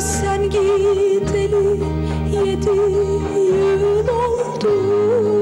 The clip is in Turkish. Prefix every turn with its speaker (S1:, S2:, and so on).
S1: Sen gideli yedi yıl oldu.